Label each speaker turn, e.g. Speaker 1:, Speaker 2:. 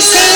Speaker 1: say